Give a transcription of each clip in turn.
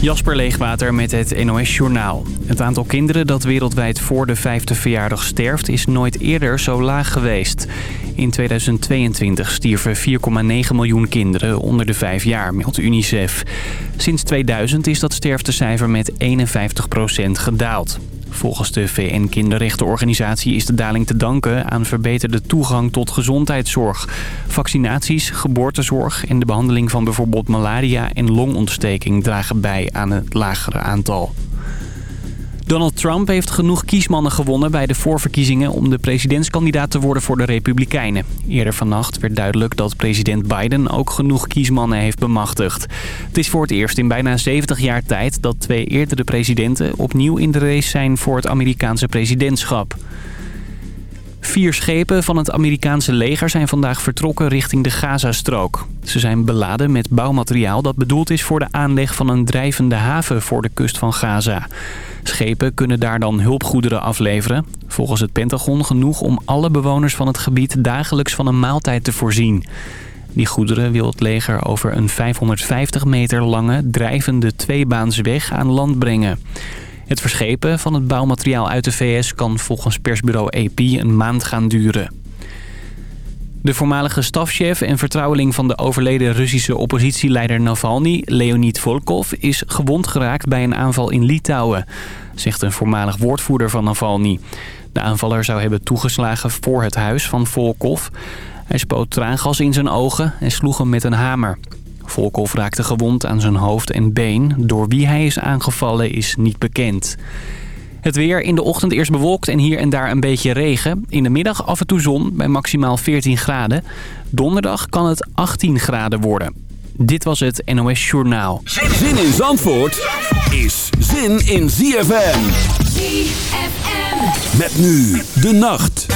Jasper Leegwater met het NOS Journaal. Het aantal kinderen dat wereldwijd voor de vijfde verjaardag sterft... is nooit eerder zo laag geweest. In 2022 stierven 4,9 miljoen kinderen onder de vijf jaar, meldt UNICEF. Sinds 2000 is dat sterftecijfer met 51% gedaald. Volgens de VN-kinderrechtenorganisatie is de daling te danken aan verbeterde toegang tot gezondheidszorg. Vaccinaties, geboortezorg en de behandeling van bijvoorbeeld malaria en longontsteking dragen bij aan het lagere aantal. Donald Trump heeft genoeg kiesmannen gewonnen bij de voorverkiezingen om de presidentskandidaat te worden voor de Republikeinen. Eerder vannacht werd duidelijk dat president Biden ook genoeg kiesmannen heeft bemachtigd. Het is voor het eerst in bijna 70 jaar tijd dat twee eerdere presidenten opnieuw in de race zijn voor het Amerikaanse presidentschap. Vier schepen van het Amerikaanse leger zijn vandaag vertrokken richting de Gazastrook. Ze zijn beladen met bouwmateriaal dat bedoeld is voor de aanleg van een drijvende haven voor de kust van Gaza. Schepen kunnen daar dan hulpgoederen afleveren. Volgens het Pentagon genoeg om alle bewoners van het gebied dagelijks van een maaltijd te voorzien. Die goederen wil het leger over een 550 meter lange drijvende tweebaansweg aan land brengen. Het verschepen van het bouwmateriaal uit de VS kan volgens persbureau AP een maand gaan duren. De voormalige stafchef en vertrouweling van de overleden Russische oppositieleider Navalny, Leonid Volkov, is gewond geraakt bij een aanval in Litouwen, zegt een voormalig woordvoerder van Navalny. De aanvaller zou hebben toegeslagen voor het huis van Volkov. Hij spoot traangas in zijn ogen en sloeg hem met een hamer. Volkov raakte gewond aan zijn hoofd en been. Door wie hij is aangevallen is niet bekend. Het weer in de ochtend eerst bewolkt en hier en daar een beetje regen. In de middag af en toe zon bij maximaal 14 graden. Donderdag kan het 18 graden worden. Dit was het NOS Journaal. Zin in Zandvoort is zin in ZFM. ZFM. Met nu de nacht.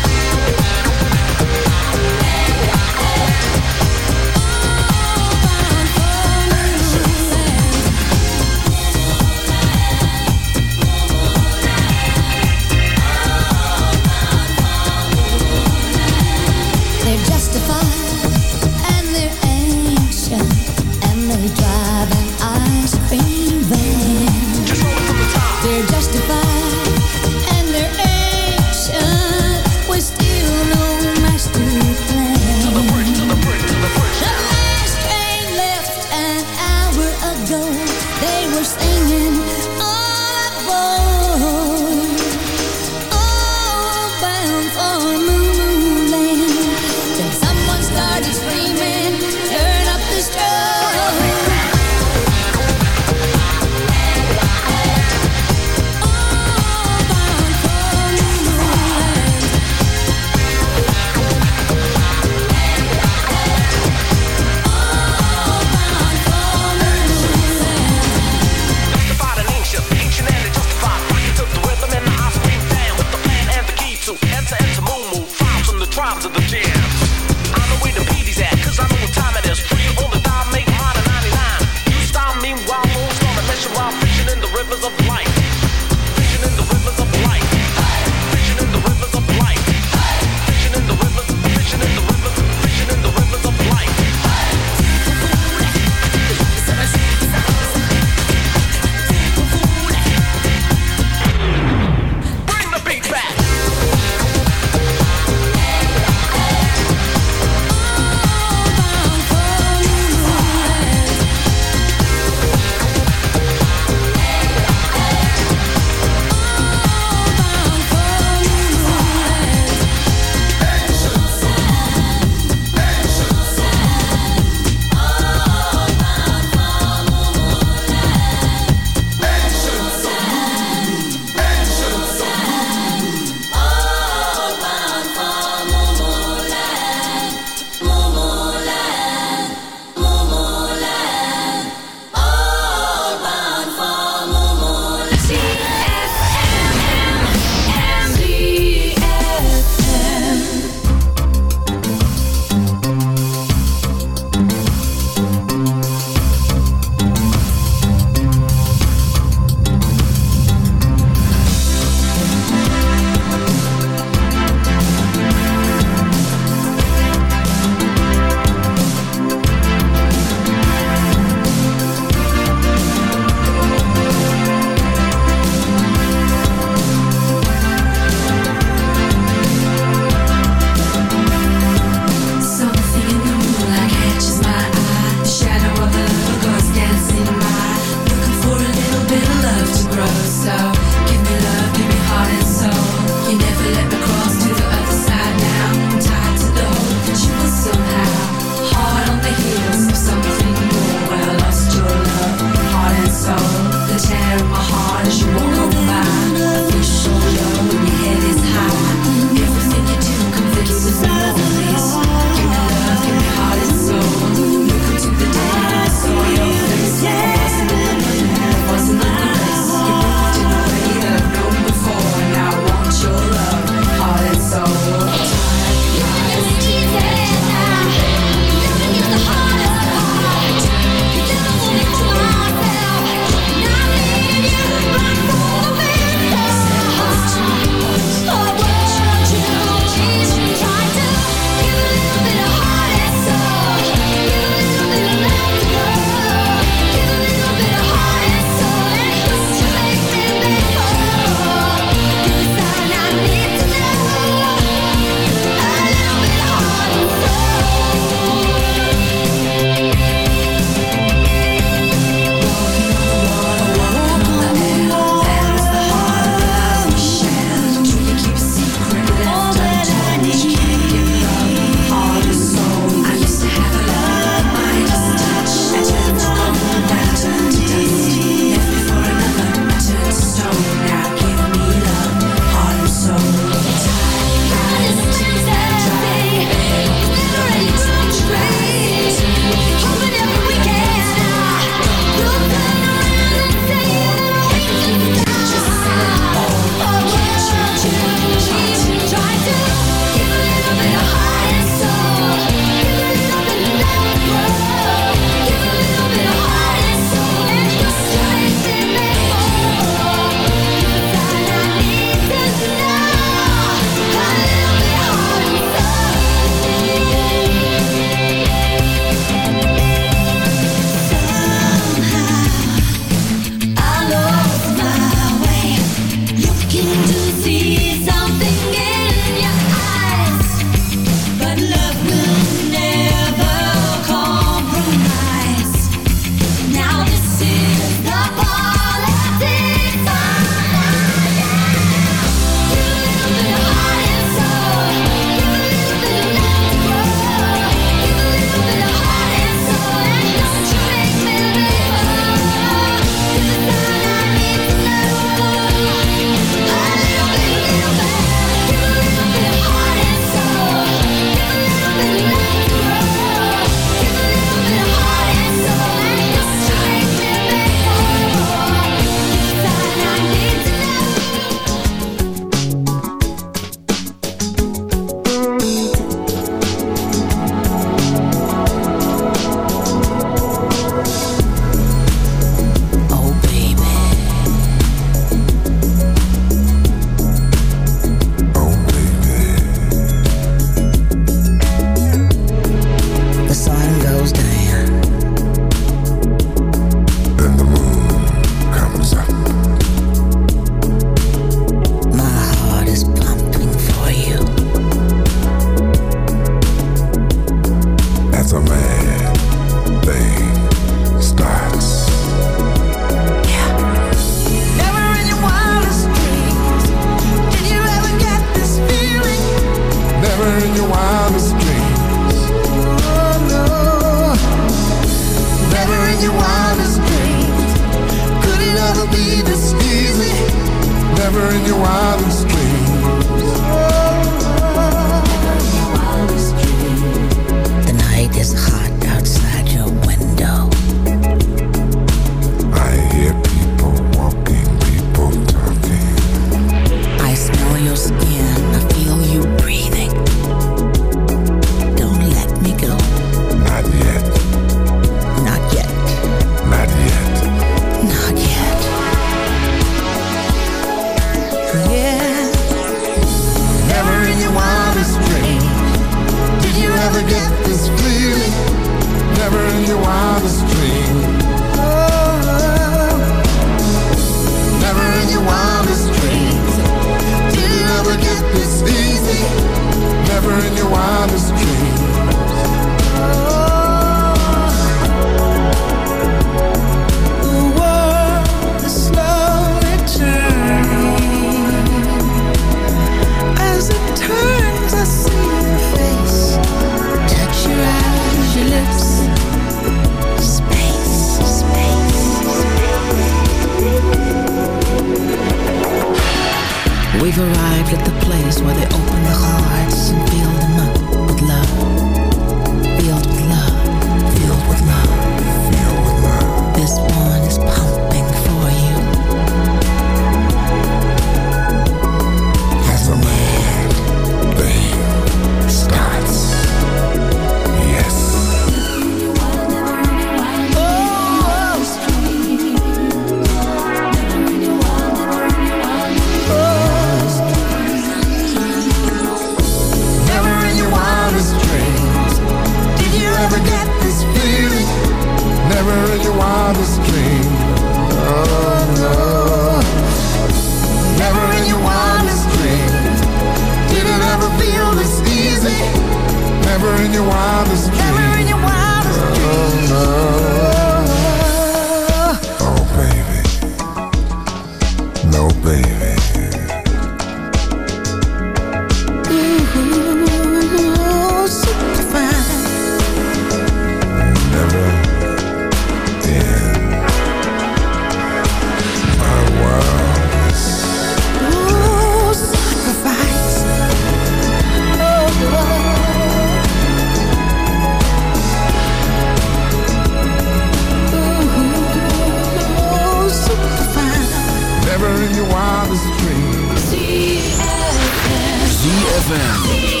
ZFM.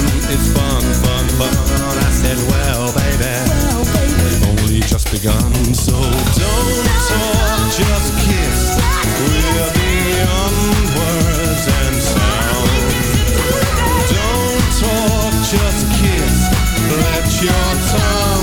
reason it's fun, fun, fun. I said, well, baby, we've only just begun. So don't talk, just kiss. We're beyond words and sound. Don't talk, just kiss. Let your tongue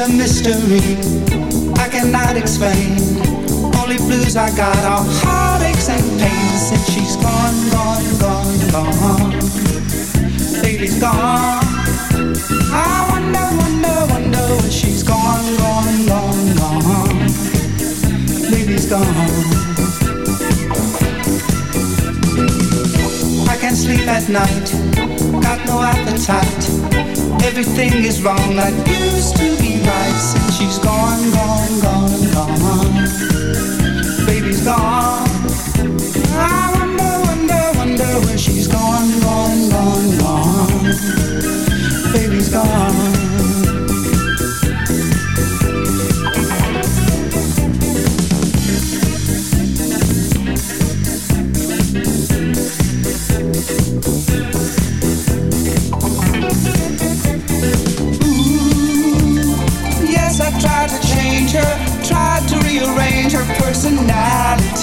It's a mystery I cannot explain. Only blues I got are heartaches and pains since she's gone, gone, gone, gone. Lady's gone. I wonder, wonder, wonder when she's gone, gone, gone, gone. Lady's gone. I can't sleep at night. Got no appetite Everything is wrong that used to be right. She's gone, gone, gone, gone. Baby's gone.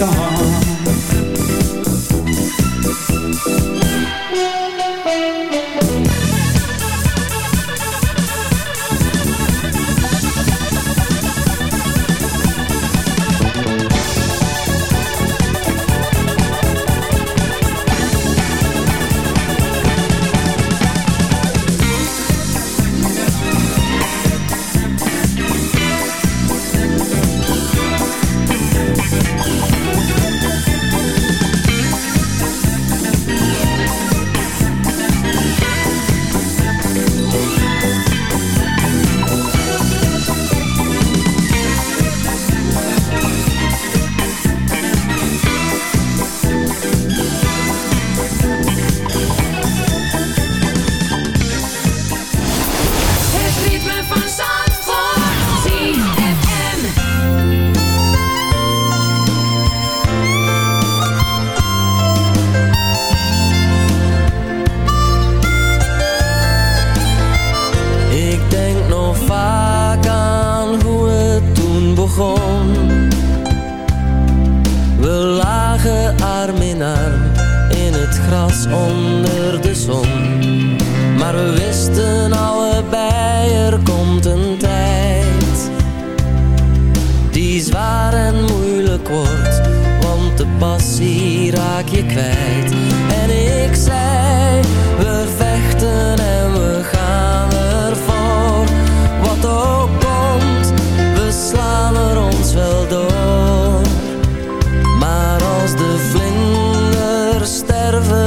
the heart.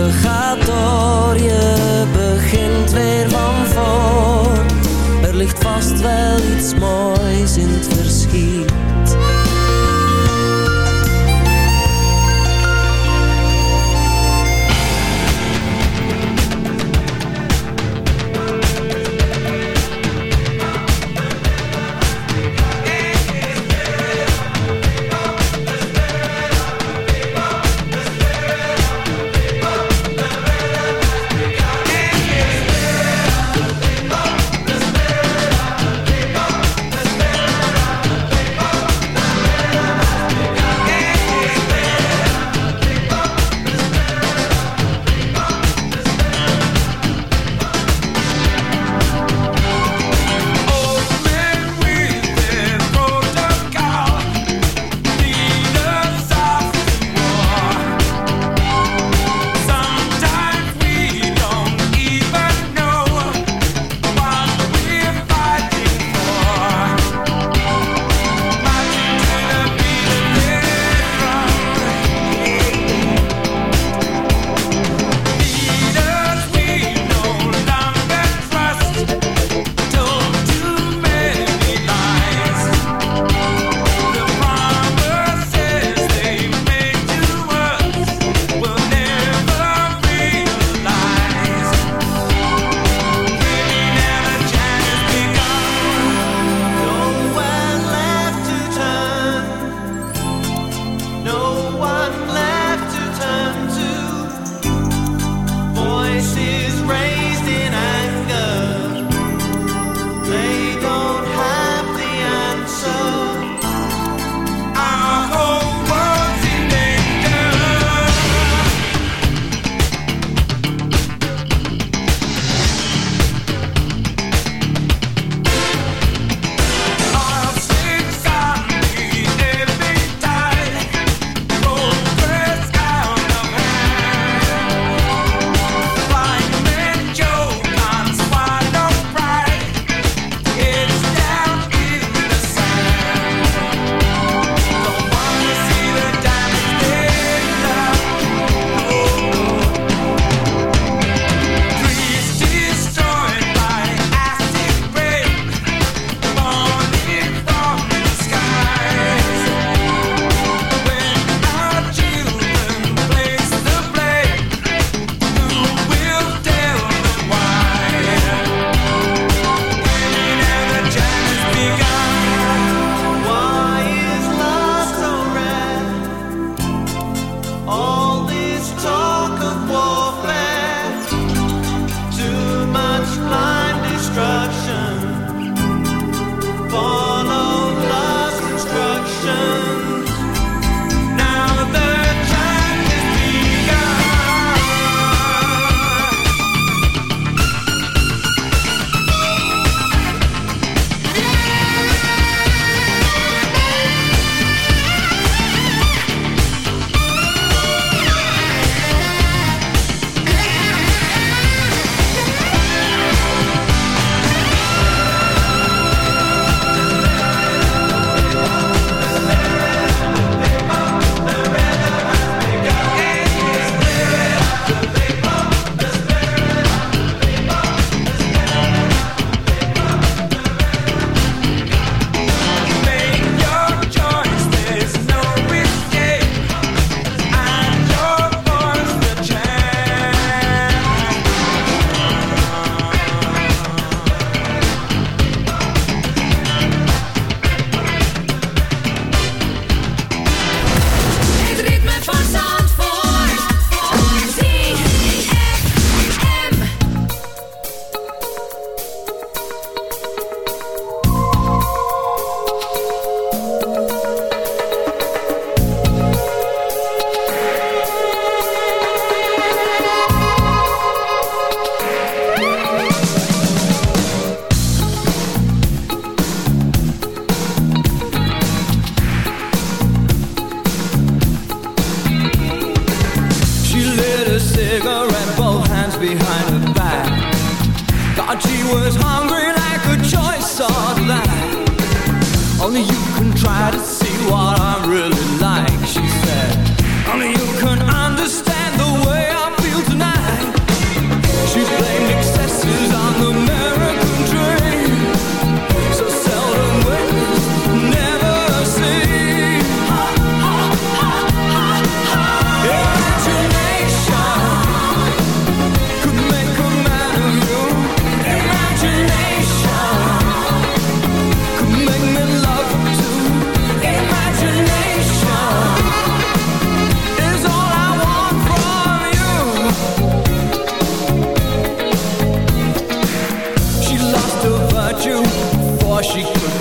Ze gaat door, je begint weer van voor. Er ligt vast wel iets moois.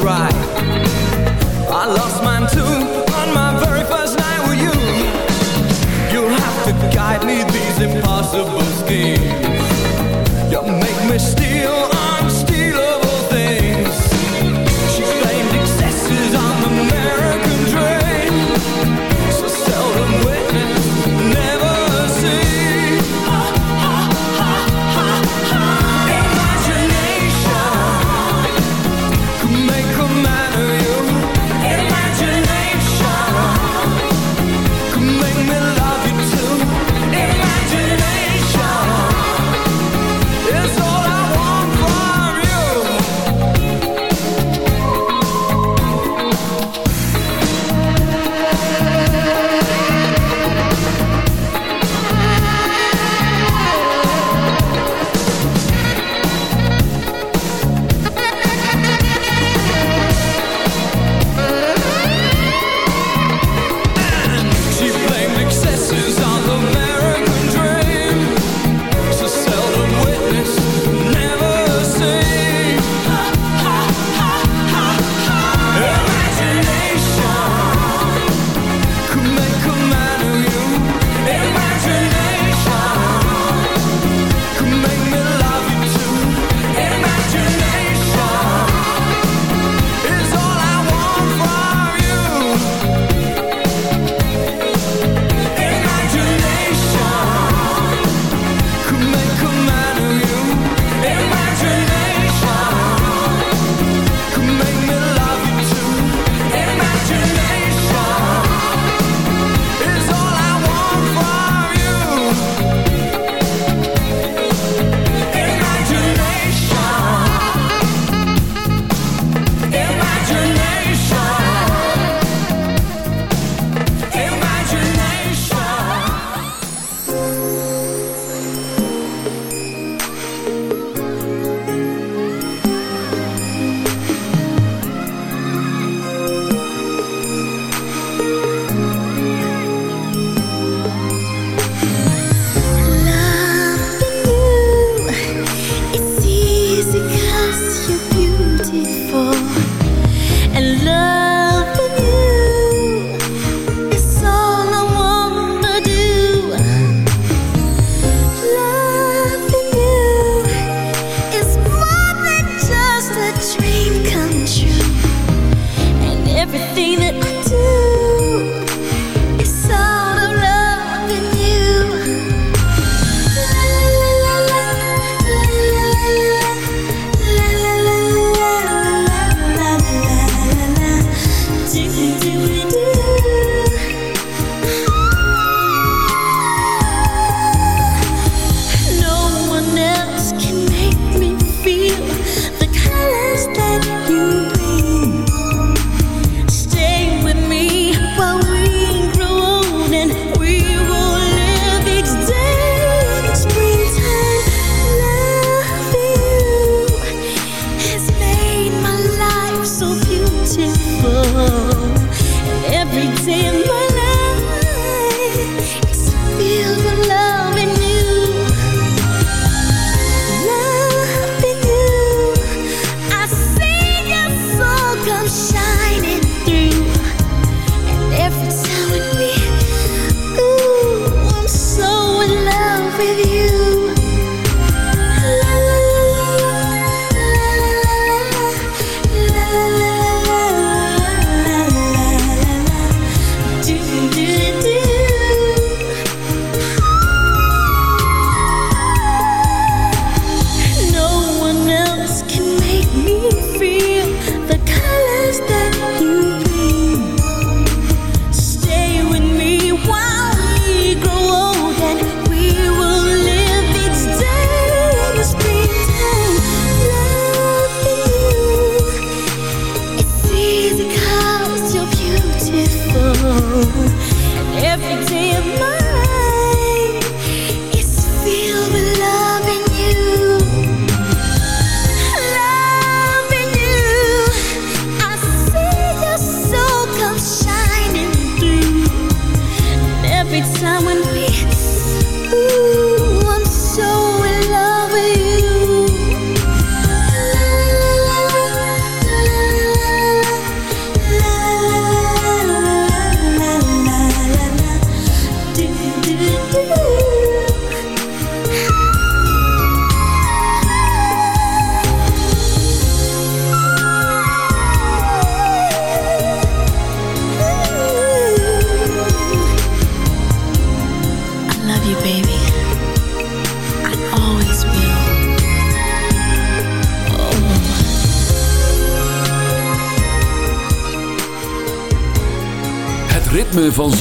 right. I lost mine too.